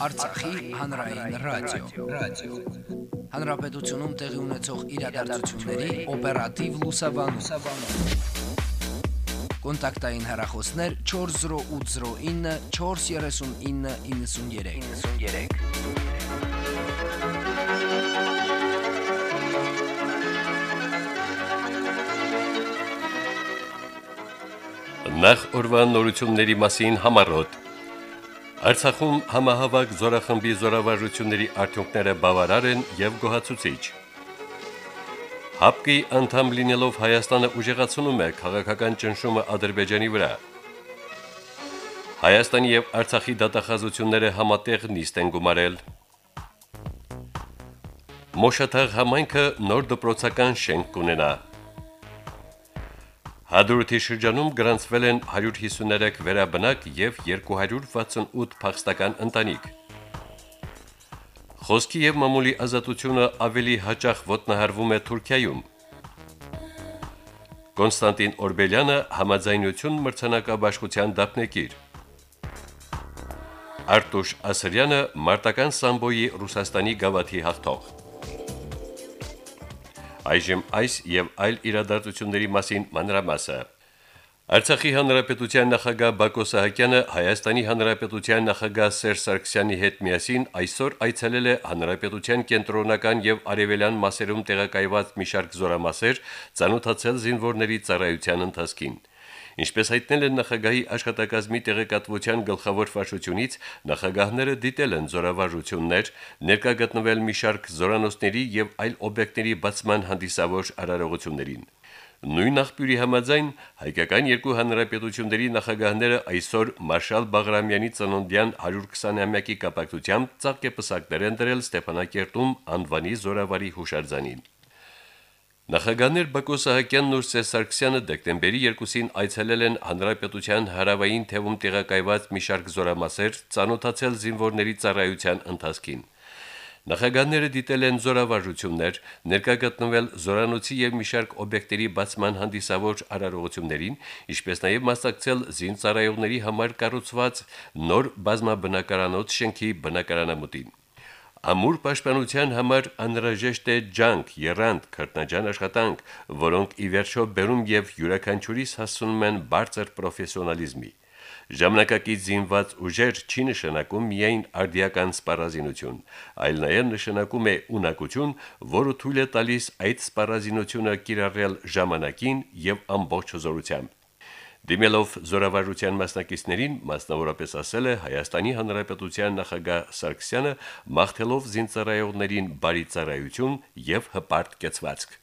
Արցախի հանրային ռադիո, ռադիո։ Հանրապետությունում տեղի ունեցող իրադարձությունների օպերատիվ լուսաբանում։ Կոնտակտային հեռախոսներ 40809 43993։ 93 Նախ օրվա նորությունների մասին համարոտ։ Արցախում համահավաք զորախմբի զորավարժությունների արդյունքները բավարար են եւ գոհացուցիչ։ ՀԱՊԿ-ի անդամ լինելով Հայաստանը ուժեղացնում է քաղաքական ճնշումը Ադրբեջանի վրա։ Հայաստանի եւ Արցախի դատախազությունները համատեղ նիստ են գումարել։ Մոշաթաղ համայնքը նոր դպրոցական շենք կունենա։ Հադրութի շրջանում գրանցվել են 153 վերաբնակ եւ 268 փախստական ընտանիք։ Խոսքի եւ մամուլի ազատությունը ավելի հաճախ ոտնահարվում է Թուրքիայում։ Կոնստանտին Օրբելյանը համաձայնություն մրցանակաբաշխության դափնեկիր։ Արտուշ Ասրյանը մարտական սամբոյի Ռուսաստանի գավաթի հաղթող։ Այժմ այս եւ այլ իրադարձությունների մասին մանրամասը։ Արցախի հանրապետության նախագահ Բակո Սահակյանը Հայաստանի հանրապետության նախագահ Սերժ Սարգսյանի հետ միասին այսօր այցելել է հանրապետության կենտրոնական եւ արևելյան մասերում տեղակայված մի շարք զորամասեր, ցանոթացել զինվորների ծառայության ընթացքին։ Ինչպես հայտնել են նախագահի աշխատակազմի տեղեկատվության գլխավոր վարչությունից, նախագահները դիտել են զորավարժություններ, ներկա գտնվել մի շարք զորանոցների եւ այլ օբյեկտների բացման հանդիսավոր արարողություններին։ Նույն աղբյուրի համաձայն հայկական երկու հանրապետությունների նախագահները այսօր Մարշալ Բաղրամյանի ծննդյան 120-ամյակի կապակցությամբ ցաղկեպսակներ են դրել Ստեփանակերտում անվանի զորավարի հուշարձանին։ Նախագահներ Բակո Սահակյանն ու Սերժ Սարգսյանը դեկտեմբերի 2-ին այցելել են Հանրապետության հարավային թևում տեղակայված մի շարք զորամասեր, ցանոթացել զինվորների ծառայության ընթացքին։ Նախագահները դիտել են զորավարժություններ, ներկա գտնվել զորանոցի եւ մի շարք օբյեկտերի բացման հանդիսավոր արարողություններին, ինչպես նաեւ մասնակցել զինծառայողների համար կառուցված նոր բազմաբնակարանոց շենքի բնակարանամուտին։ Ամուր պաշտպանության համար անհրաժեշտ է ջանք, երանգ, քրտնաջան աշխատանք, որոնք ի վերջո բերում եւ յուրաքանչյուրիս հասցնում են բարձր պրոֆեսիոնալիզմի։ Ժամանակակից զինված ուժեր չի նշանակում միայն արդիական սպառազինություն, այլ նաև նշանակում է ունակություն, որը թույլ է տալիս այդ սպառազինությունը կիրառել ժամանակին եւ ամբողջ հզորությամբ։ Դիմելով զորավարության մասնակիցներին, մասնավորապես ասել է Հայաստանի Հանրապետության նախագահ Սարգսյանը, մաղթելով զինծառայողներին բարի ծառայություն եւ հպարտ կեցվածք։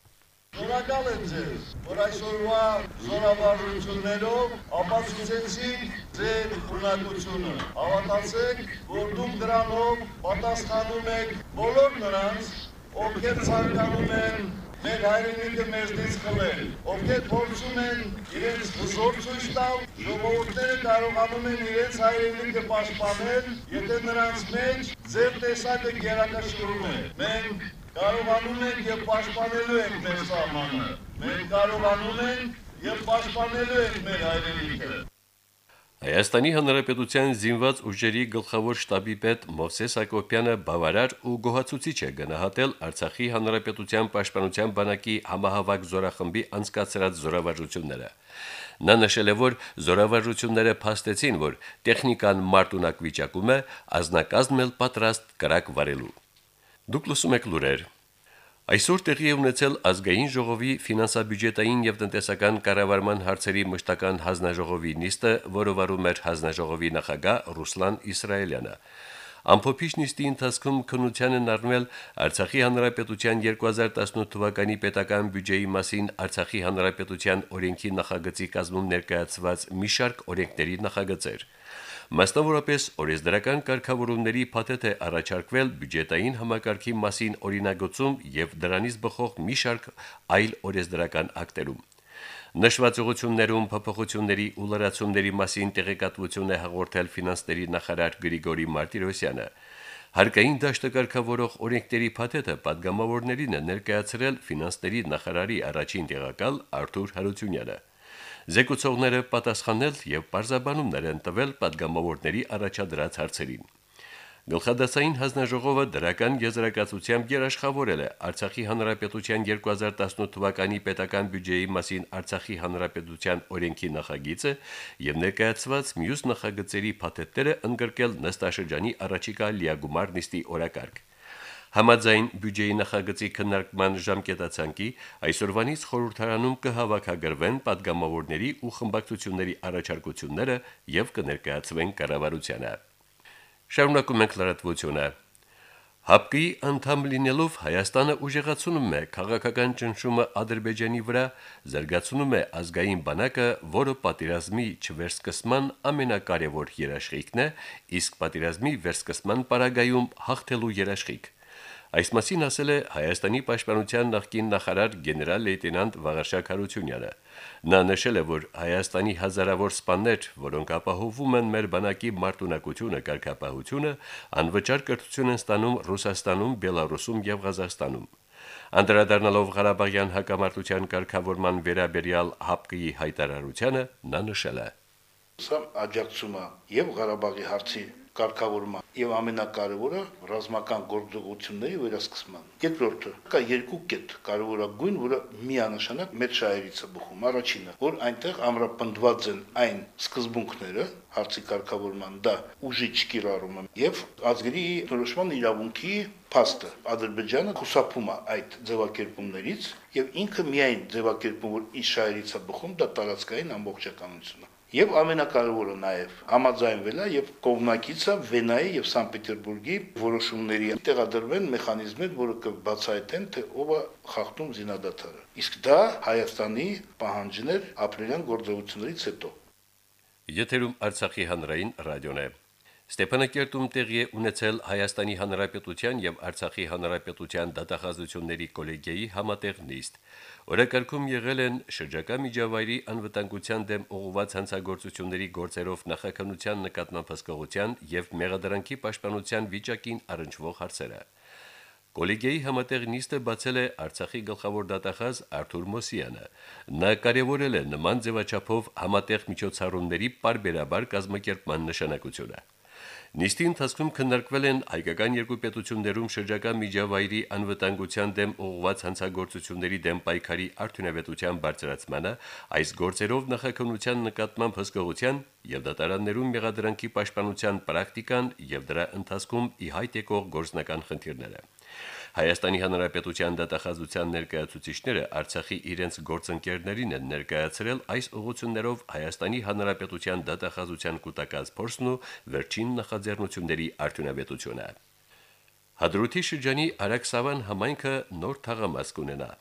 Շնորհակալ եմ ձեզ, որ այսօրվա զորավարություններով ապացուցեցիք ձեր ունակությունը։ Հավատացեք, որ դուք դրանով պատասխանում եք բոլոր նրանց, ովքեր ցանկանում են մեր հայրենիքը մեզնից խլել, ովքեր փորձում են իրենց հզոր ցույց տալ, ժողովուրդները կարողանում են իրենց հայրենիքը պաշտպանել, եթե նրանց մեջ ձեր տեսակը գերակշռում է։ Մենք կարողանում ենք եւ պաշտպանելու ենք մեր սահմանը։ Մենք կարողանում ենք եւ պաշտպանելու ենք մեր հայրենիքը։ Հայաստանի Հանրապետության զինված ուժերի գլխավոր շտաբի պետ Մովսես Ակոպյանը բավարար ու գոհացուցիչ է գնահատել Արցախի Հանրապետության Պաշտպանության բանակի համահավաք զորախմբի անցկացրած զորավարժությունները։ Նա նշել է, որ զորավարժությունները փաստեցին, որ տեխնիկան մարտունակ վիճակում է, ազնագազմն էլ պատրաստ կրակ վարելու։ Դուք լսում եք լուրեր Այսօր տեղի է ունեցել ազգային ժողովի ֆինանսա-բյուջետային եւ տնտեսական կառավարման հարցերի մշտական հանձնաժողովի նիստը, որը վարում էր հանձնաժողովի նախագահ Ռուսլան Իսրայելյանը։ Ամփոփիչ նիստի ընթացքում քննության են առնել Արցախի հանրապետության 2018 թվականի պետական բյուջեի մասին Արցախի հանրապետության օրենքի նախագծի կազմում ներկայացված մի շարք օրենքների նախագծեր։ Մասնավորապես օրենսդրական կարգավորումների փաթեթ է առաջարկվել բյուջետային համակարգի մասին օրինագծում եւ դրանից բխող մի շարք այլ օրենսդրական ակտերում։ Նշված ուղություններում փոփոխությունների ու լրացումների մասին տեղեկատվություն է հաղորդել ֆինանսների նախարար Գրիգորի Մարտիրոսյանը։ Հարկային դաշտը կարգավորող օրենքների փաթեթը падգամավորներին է ներկայացրել ֆինանսների նախարարի առաջին տեղակալ Արթուր Հարությունյանը։ Զեկուցողները պատասխանել եւ բարձաբանումներ են տվել падգամավորների առաջադրած հարցերին։ Գլխադասային հանձնաժողովը դրական եզրակացությամբ երաշխավորել է Արցախի Հանրապետության 2018 թվականի պետական բյուջեի մասին Արցախի Հանրապետության օրենքի նախագիծը եւ ներկայացված մյուս նախագծերի փաթեթները ընդգրկել նստաշրջանի առաջիկա լիագումար նիստի օրակարգ։ Համաձայն բյուջեի նախագծի քննարկման ժամկետացանկի այսօրվանից խորհրդարանում կհավաքագրվեն падգամավորների ու խմբակցությունների առաջարկությունները եւ կներկայացվեն կառավարությանը։ Շարունակում ենք լրատվությունը։ ՀԱՊԿ-ի անդամ լինելով Հայաստանը ուժեղացնում է քաղաքական ճնշումը Ադրբեջանի վրա, զարգացնում է ազգային բանակը, որը պատերազմի չվերսկսման ամենակարևոր երաշխիքն է, իսկ պատերազմի վերսկսման պարագայում հաղթելու երաշխիք։ Այս մասին ասել է Հայաստանի պաշտպանության նախկին նախարար գեներալ լեյտենանտ Վաղարշակ Հարությունյանը։ Նա նշել է, որ Հայաստանի հազարավոր սպաներ, որոնք ապահովում են մեր բանակի մարտունակությունը, կարգապահությունը, անվճար կրթություն են ստանում Ռուսաստանում, Բելարուսում եւ Ղազախստանում։ Անդրադառնալով Ղարաբաղյան հակամարտության կարգավորման վերաբերյալ ՀԱՊԿ-ի հայտարարությանը, նա նշել է. Սա աջակցումը եւ Ղարաբաղի հարցի կարգավորման եւ ամենակարևորը ռազմական գործողությունների վերահսկման։ Երկրորդը կա երկու կետ կարևորագույն, որը միանշանակ մեր շահերիցը բխում։ Առաջինը, որ այնտեղ ամրապնդված են այն սկզբունքները հարցի կարգավորման դա ուժի չկիրառումը եւ ազգերի որոշման իրավունքի փաստը Ադրբեջանը խուսափում է այդ ձևակերպումներից եւ ինքը միայն ձևակերպում որ իր շահերիցը բխում դա տարածքային ամբողջականությունն Եվ ամենակարևորը նաև համաձայնվել է եւ կողմնակիցը Վենայի եւ Սանկտ Պետերբուրգի որոշումների տեղադրվեն մեխանիզմներ, որը կբացահայտեն թե ով է խախտում զինադատարը։ Իսկ դա Հայաստանի պահանջն էր ապրիլյան գործողություններից հետո։ Եթերում Արցախի հանրային ռադիոն է։ Ստեփանակերտում տեղի է ունեցել Հայաստանի Հանրապետության եւ Արցախի Հանրապետության դատախազությունների կոլեգիայի համատեղ նիստ։ Օրակարգում եղել են շրջակա միջավայրի անվտանգության դեմ ուղղված հանցագործությունների գործերով նախաքնության նկատմամբ հսկողության եւ մեղադրանքի պաշտպանության վիճակին առնչվող հարցերը։ Կոլեգիայի համատեղ նիստը բացել է Արցախի գլխավոր դատախազ Արթուր Մոսյանը։ Նա կարևորել է նման ձևաչափով համատեղ միջոցառումների parberabar կազմակերպման նշանակությունը։ Նիստի ընթացքում քննարկվել են հայկական երկու պետություններում շրջակա միջավայրի անվտանգության դեմ ուղղված հանցագործությունների դեմ պայքարի արդյունավետության բարձրացմանը, այս գործերով նախաքննության նկատմամբ հսկողության եւ դատարաններում մեղադրանքի պաշտպանության պրակտիկան եւ դրա ընթացքում ի հայտ եկող գործնական խնդիրները։ Հայաստանի Հանրապետության դատախազության ներկայացուցիչները Արցախի իրենց գործընկերներին են ներկայացրել այս ուղություններով Հայաստանի Հանրապետության դատախազության կൂട്ടակած փորձն ու վերջին նախաձեռնությունների արդյունավետությունը։ Հադրութի շրջանի Արաքսավան համայնքը նոր թաղամաս կունենա։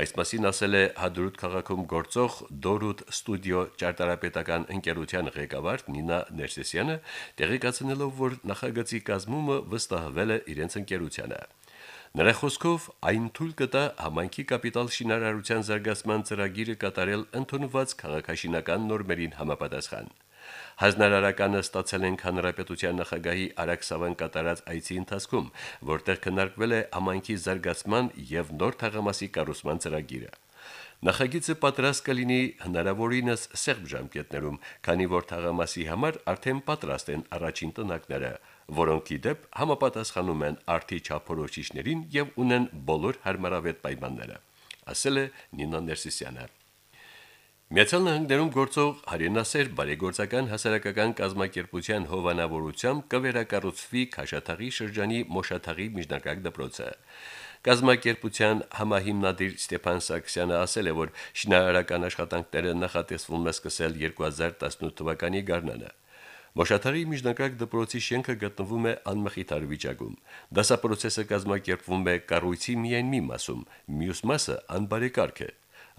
Այս մասին ասել է Հադրութ քաղաքում գործող Դորուտ ստուդիո ճարտարապետական ընկերության ղեկավար Նինա Ներսեսյանը, տեղեկացնելով, որ նախագծի կազմումը վստահվել է իրենց ընկերությանը։ Նրա խոսքով այն թույլ կտա համայնքի կապիտալ շինարարության զարգացման ծրագիրը կատարել ընդունված քաղաքաշինական նորմերին համապատասխան։ Հանրարարականը ստացել են հանրապետության նախագահի Արաքսավան կատարած այցի ընթացքում, որտեղ քննարկվել է համայնքի զարգացման եւ նոր թաղամասի կառուցման ծրագիրը։ Նախագիծը պատրաստ կլինի հնարավորինս սեղմ ժամկետներում, քանի որ թաղամասի համար արդեն պատրաստ են առաջին տնակները, որոնք իդեպ համապատասխանում են արդի չափորոշիչներին եւ ունեն բոլոր հարմարավետ պայմանները, ասել է Նինա Ներսիսյանը։ Միացյալ Նահանգներում գործող Հարինասեր բարեգործական հասարակական կազմակերպության հովանավորությամբ կվերակառուցվի Խաշաթաղի շրջանի Մոշաթաղի միջնակարգ դպրոցը։ Կազմակերպության համահիմնադիր Ստեփան Սարգսյանը ասել է, որ շինարարական աշխատանքները նախատեսվում է սկսել 2018 թվականի գարնանը։ Մոշաթարի միջնակարգ դպրոցի շենքը գտնվում է անմխիթար վիճակում։ Դասապրոցեսը կազմակերպվում է կառույցի միայն մի մասում, մյուս մասը անբարեկարգ է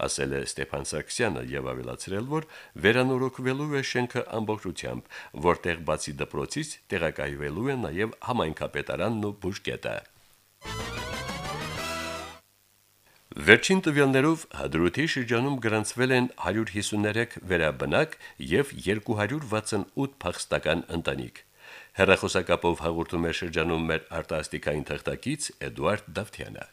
ասել է Ստեփան Սարգսյանը եւ ավելացրել, որ վերանորոգվելու է շենքը ամբողջությամբ, որտեղ բացի դպրոցից տեղակայվելու է նաեւ համայնքապետարանն ու բուժկետը։ Վերջին տվյալներով Հադրութի շրջանում գրանցվել են 153 վերաբնակ եւ 268 փախստական ընտանիք։ Հերրախոսակապով հաղորդում է շրջանում մեր արտասթիկային թղթակից Էդուարդ Դավթյանը։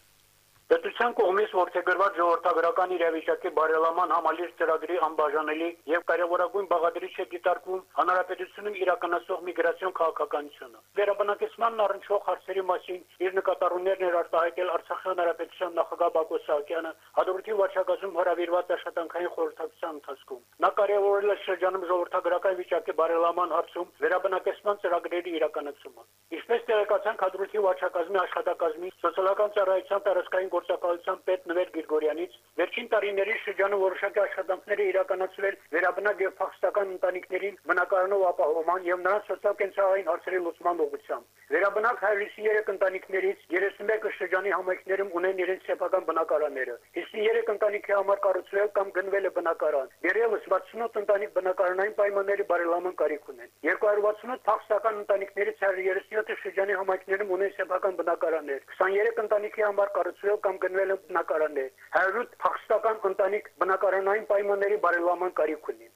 Պետության կողմից ողջագրված ժողովրդագրական իրավիճակի բարելաման համալիր ծրագրի անբաժանելի եւ կարևորագույն բաղադրիչ է դիտարկվում հանրապետությունում իրականացող միգրացիոն քաղաքականությունը։ Վերաբնակեցման առնչվող հարցերի մասին իր նկատառումներն էր արտահայտել Արցախի հանրապետության նախագահ Բակո Սահակյանը հադրութի վարչակազմում հրավիրված աշխատանքային խորհրդակցության ընթացքում։ Նա կարևորել է շրջանում ժողովրդագրական վիճակի բարելաման հարցում վերաբնակեցման ծրագրերի իրականացումը։ Ինչպես տեղեկացան հադրութի վարչակազմի աշխատակազմի սոցիալական ծառայության տարածքային գործակալության պետ Նվեր Գրիգորյանից վերջին տարիների շրջանում որոշակի աշխատանքներ է իրականացվել վերաբնակ եւ փախստական ընտանիքներին բնակարանով ապահովման եւ նրանց սոցիալ-կենցաղային հարցերի լուծման ուղղությամբ։ Վերաբնակ 153 ընտանիքներից 31-ը շրջանի համայնքներում ունեն իրենց սեփական բնակարանները։ 53 ընտանիքի համար կառուցվել կամ գնվել է բնակարան։ Դեռևս 68 ընտանիք բնակարանային պայմանների բարելավման կարիք ունեն։ 268 փախստական ընտանիքներից 137-ը շրջանի համայնքներում ունեն սեփական բնակարաններ։ 23 ընտանիքի համար կառուցվել կամ գնվել են բնակարաններ։ 108 փախստական ընտանիք բնակարանային պայմանների բարելավման կարիք ունի։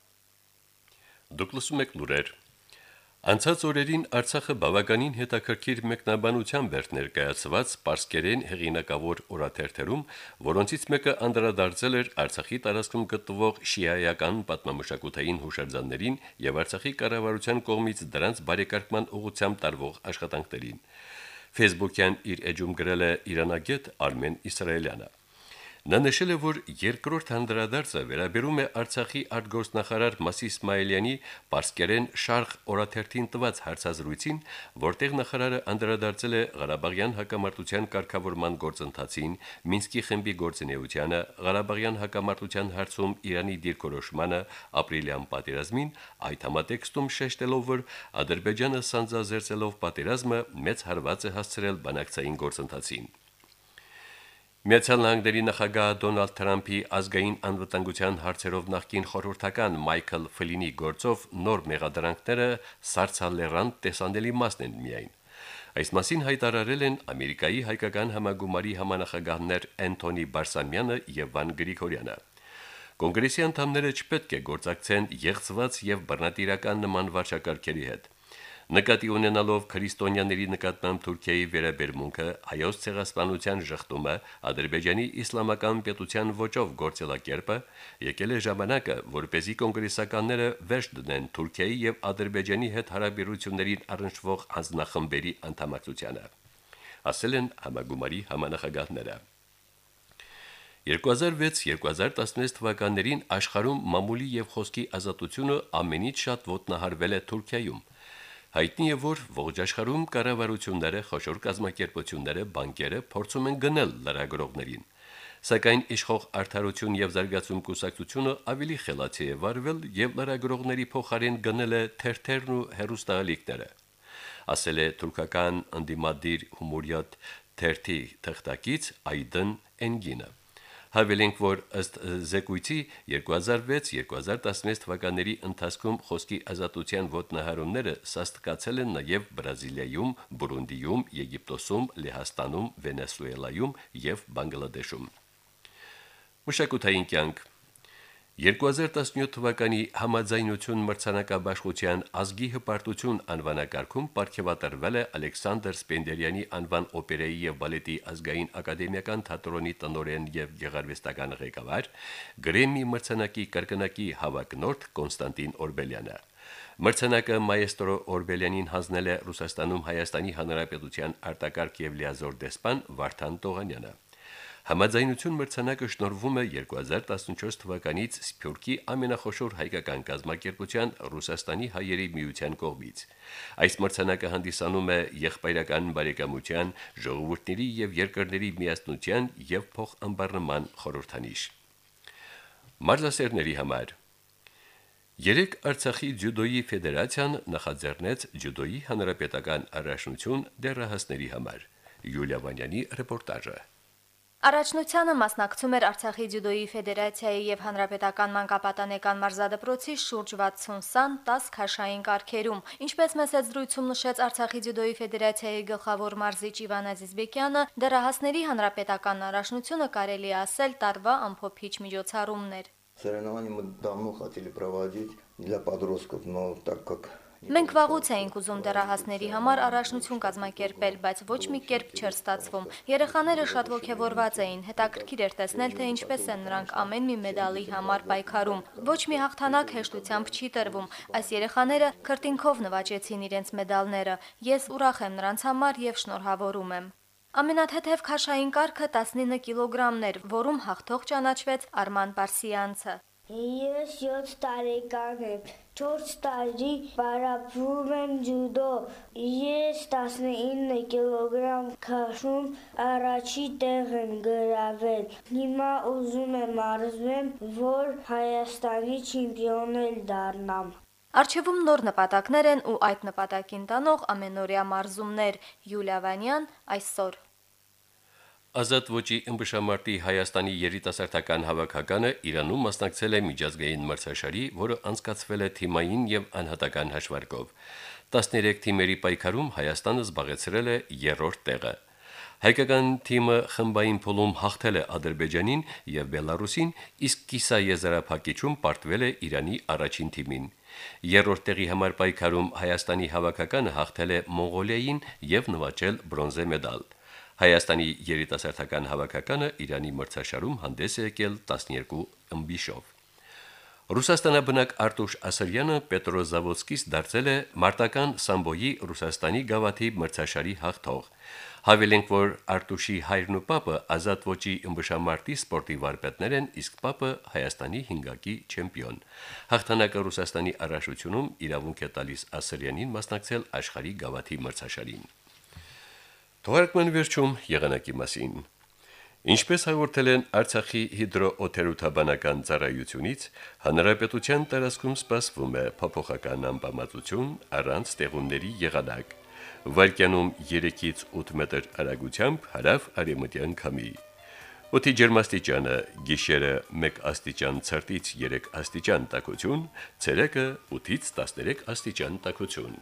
Դուք լսում եք լուրեր։ Անցած օրերին Արցախը բավականին հետաքրքիր մեկնաբանությամբ էր ներկայացված Պարսկերեն հեղինակավոր օրաթերթերում, որոնցից մեկը անդրադարձել էր Արցախի տարածքում գտնվող շիայական պատմամշակութային հուշարձաններին եւ Արցախի կառավարության կողմից դրանց բարեկարգման ուղղությամբ տարվող աշխատանքներին։ Facebook-յան իր էջում գրել է Իրանագետ Արմեն Իսրայելյանը։ Նա նշել է, որ երկրորդ հանդրադարձը վերաբերում է Արցախի արտգործնախարար Մասի Իսմայելյանի Պարսկերեն շարխ օրաթերթին տված հարցազրույցին, որտեղ նախարարը անդրադարձել է Ղարաբաղյան հակամարտության կարգավորման գործընթացին, Մինսկի խմբի գործունեությանը, Ղարաբաղյան հակամարտության հարցում Իրանի դիրքորոշմանը, ապրիլյան պատերազմին, այդ համատեքստում շեշտելով, որ Ադրբեջանը սանձազերծելով պատերազմը մեծ հարված է հասցրել բանակցային գործընթացին։ Միացյալ Նահանգների նախագահ Դոնալդ Թրամփի ազգային անվտանգության հարցերով նախկին խորհրդական Մայքլ Ֆլինի գործով նոր մեղադրանքները սարցալերան տեսանելի մասն են միայն։ Այս մասին հայտարարել են Ամերիկայի հայկական համագումարի համանախագահներ Էնթոնի Բարսամյանը եւ Վան Գրիգորյանը։ Կոնգրեսի անդամները չպետք է գործակցեն եղծված եւ բռնատիրական նման վարչակարգերի հետ։ Նկատի ունենալով քրիստոնյաների նկատմամբ Թուրքիայի վերաբերմունքը, հայոց ցեղասպանության շղթումը, Ադրբեջանի իսլամական պետության ոճով գործելակերպը, եկել է ժամանակը, որպեսզի կոնգրեսականները վերջ դնեն Թուրքիայի եւ Ադրբեջանի հետ հարաբերություններին առնչվող անձնախմբերի անդամակցությանը, ասել են համագումարի համանախագահները։ 2006-2016 թվականներին աշխարհում մամուլի եւ խոսքի ազատությունը ամենից շատ ոտնահարվել է Թուրքիայում։ Հայտնի է, որ ողջ աշխարհում կառավարությունները, խոշոր կազմակերպությունները, բանկերը փորձում են գնել լրագրողներին։ Սակայն իշխող արդարություն եւ զարգացում կուսակցությունը ավելի խելացի է վարվել եւ լրագրողների փոխարեն գնել է թերթերն ու հերոստալիկները։ Ասել է թուրքական անդիմադիր հումորյատ թերթի թղթակից Այդեն Էնգինը։ Հավելենք, որ ըստ զեկույցի 2006-2016 թվականների ընթացքում խոսքի ազատության ոտնահարումները սաստկացել են նաև Բրազիլիայում, Բուրունդիում, Եգիպտոսում, Լեհաստանում, Վենեսուելայում եւ Բանգլադեշում։ Մշակութային կյանք 2017 թվականի համաձայնություն մրցանակաբաշխության ազգի հպարտություն անվանակարգում ապարգևատրվել է Ալեքսանդր Սպենդերյանի անվան օպերայի եւ բալետի ազգային ակադեմիական թատրոնի տնօրեն եւ գեղարվեստական ղեկավար Գրեմի մրցանակի կրկնակի հավակնորդ Կոնստանտին Օրբելյանը։ Մրցանակը մայեստրո Օրբելյանին հանձնել է Ռուսաստանում Հայաստանի Հանրապետության արտակարգ եւ լիազոր դեսպան Վարդան Տողանյանը։ Համաձայնություն մրցանակը շնորհվում է 2014 թվականից Սփյուռքի ամենախոշոր հայկական կազմակերպության Ռուսաստանի հայերի միության կողմից։ Այս մրցանակը հանդիսանում է եղբայրական բարեկամության, ժողովուրդների եւ երկրների միասնության եւ փոխանբարնման խորհրդանիշ։ Մարզասերների համար. Երեք Արցախի ջյուդոյի ֆեդերացիան նախաձեռնեց ջյուդոյի հանրապետական առաջնություն դերահասների համար։ Յուլիա Վանյանի ռեպորտաժը։ Առաջնությանը մասնակցում էր Արցախի ջյուդոյի ֆեդերացիայի եւ հանրապետական մանկապատանեկան մարզադպրոցի շուրջ 60 սան 10 քաշային կարգերում։ Ինչպես մեծ զրույցում նշեց Արցախի ջյուդոյի ֆեդերացիայի գլխավոր մարզիչ Իվան Ազիզբեկյանը, դեռահասների հանրապետական առաջնությունը կարելի ասել տարվա ամփոփիչ միջոցառումներ։ Соревнования мы давно хотели проводить для подростков, но так как Մենք վաղուց էինք ուզում դեռահասների համար առաջնություն կազմակերպել, բայց ոչ մի կերպ չէր ստացվում։ Երեխաները շատ ողջավորված էին, հետաքրքիր էր տեսնել, թե ինչպես են նրանք ամեն մի մեդալի համար պայքարում։ Ոչ մի հաղթանակ հեշտությամբ չի տրվում։ Այս երեխաները քրտինքով նվաճեցին իրենց մեդալները։ Ես ուրախ եմ նրանց համար եւ շնորհավորում եմ։ Ամենաթեթև քաշային կարգը 19 կիլոգրամներ, որում հաղթող ճանաչվեց Արման Պարսյանցը։ Ես 7 տարեկան եմ, 4 տարի պարապվում եմ ջուդո։ Ես 19 կիլոգրամ քաշում առաջի տեղ եմ գրավել։ Հիմա ուզում եմ արզվեմ, որ Հայաստանի չեմպիոն էլ դառնամ։ Արչևում նոր նպատակներ են ու այդ նպատակին տանող ամենօրյա մարզումներ։ Յուլիա Վանյան այսօր Ազատ ոչի ըմբշամարտի Հայաստանի երիտասարդական հավաքականը Իրանում մասնակցել է միջազգային մրցաշարի, որը անցկացվել է թիմային եւ անհատական հաշվարկով։ 13 թիմերի պայքարում Հայաստանը զբաղեցրել է երրորդ տեղը։ Հայկական թիմը խմբային փուլում հաղթել է Ադրբեջանին եւ Բելարուսին, իսկ կիսա եզրափակիչում պարտվել է Իրանի առաջին թիմին։ Երրորդ տեղի համար պայքարում Հայաստանի հավաքականը հաղթել է Մոնղոլիային եւ նվաճել բրոնզե մեդալ։ Հայաստանի երիտասարդական հավաքականը Իրանի մրցաշարում հանդես է եկել 12 ըմբիշով։ Ռուսաստանաբնակ Արտուշ Ասարյանը Պետրոզավոդսկից դարձել է մարտական սամբոյի Ռուսաստանի գավաթի մրցաշարի հաղթող։ Հավելենք, որ Արտուշի հայրն ու պապը ազատ ոչի ըմբշամարտի սպորտի վարպետներ են, իսկ պապը Հայաստանի հինգակի չեմպիոն։ Հաղթանակը Ռուսաստանի առաջությունում իրավունք է տալիս Ասարյանին մասնակցել աշխարհի գավաթի մրցաշարին։ Թողարկման վերջում եղանակի մասին։ Ինչպես հաղորդել են Արցախի հիդրոօթերոթաբանական ծառայությունից, հանրապետության տարածքում սպասվում է փոփոխական անբավարարություն առանց տեղումների եղանակ։ Վարկյանում 3-ից 8 մետր արագությամբ հարավ արևմտյան քամի։ Օդի ջերմաստիճանը՝ գիշերը 1 աստիճան ցրտից 3 աստիճան տաքություն, ցերեկը 8-ից 13 աստիճան տաքություն։